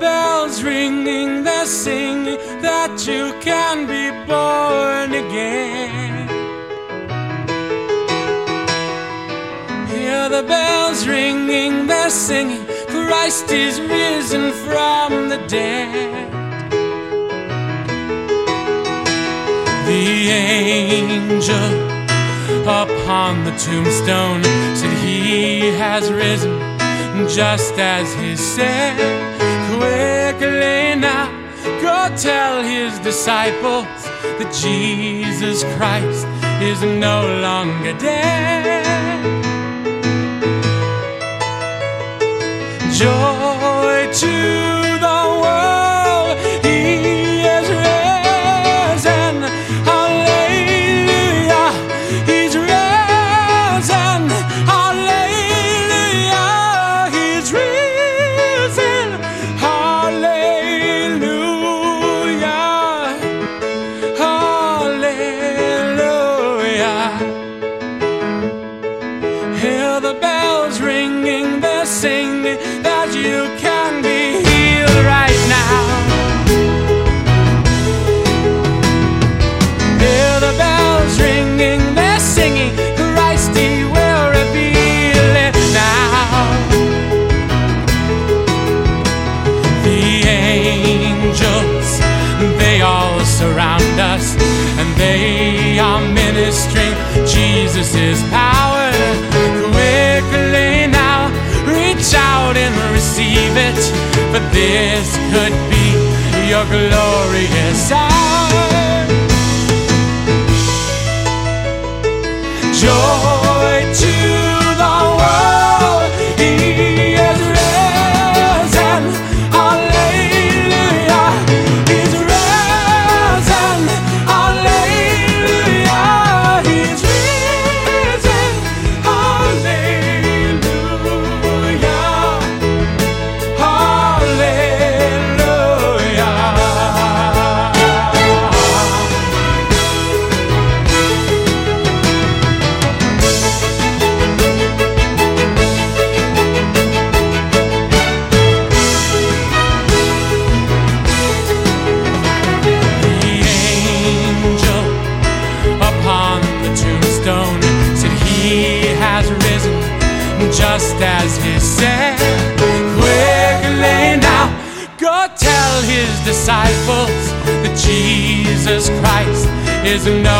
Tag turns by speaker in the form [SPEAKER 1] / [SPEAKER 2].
[SPEAKER 1] bells ringing, they're singing that you can be born again. Hear the bells ringing, they're singing, Christ is risen from the dead. The angel upon the tombstone said, He has risen just as He said. Quickly now, go tell His disciples that Jesus Christ is no longer dead. Joy to ringing, they're singing that you can be healed right now. Hear the bells ringing, they're singing, Christ He will reveal it now. The angels, they all surround us, and they are ministering Jesus' power. This could be your glorious just as He said. Quickly now, go tell His disciples that Jesus Christ is no